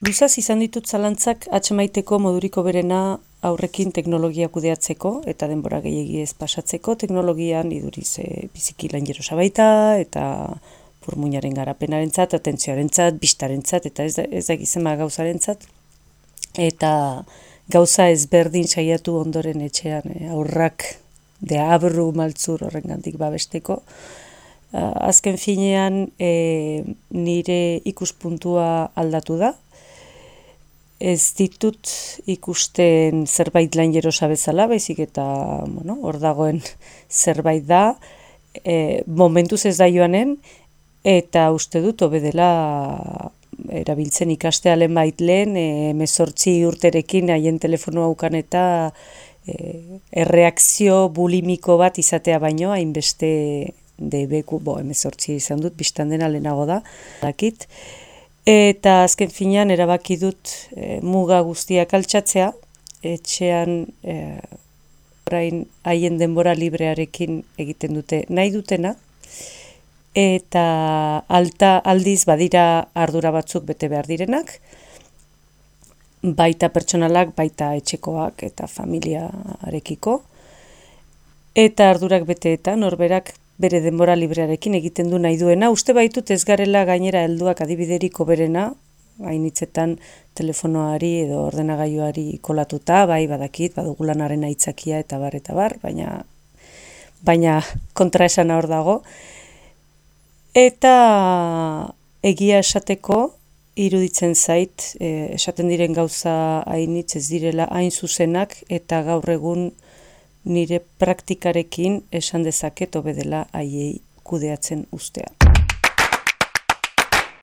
Luzaz izan ditut zalantzak atxemaiteko moduriko berena aurrekin teknologia kudeatzeko eta denbora gehiagi ez pasatzeko teknologian iduriz e, biziki lan jerosa baita eta purmuñaren garapenaren zat, atentzioaren zat, biztaren zat, eta ez, ez da gizema gauzaren zat. Eta gauza ezberdin saiatu ondoren etxean e, aurrak de abru maltzur horren gandik babesteko. azken finean e, nire ikuspuntua aldatu da, ez ditut ikusten zerbait lan jerosa bezala, baizik eta bueno, hor dagoen zerbait da, e, momentuz ez da joanen, eta uste dut obedela erabiltzen ikastealen bait lehen, e, mezortzi urterekin haien telefonoa ukan eta e, erreakzio bulimiko bat izatea baino, hainbeste debeku, bo, emezortzi izan dut, biztan dena lehenago da, dakit, Eta azken finean erabaki dut e, muga guztiak altxatzea, etxean e, orain haien denbora librearekin egiten dute nahi dutena, eta alta aldiz badira ardura batzuk bete behar direnak, baita pertsonalak, baita etxekoak eta familiarekiko, eta ardurak bete eta norberak bere denbora librearekin egiten du nahi duena. Uste baitut ez garela gainera helduak adibideriko berena, hainitzetan telefonoari edo ordenagailuari kolatuta, bai badakit, badugulanaren aitzakia eta bar eta bar, baina baina kontra esan hor dago. Eta egia esateko iruditzen zait, eh, esaten diren gauza hainitz ez direla hain zuzenak eta gaur egun nire praktikarekin esan dezaket obedela haiei kudeatzen ustea.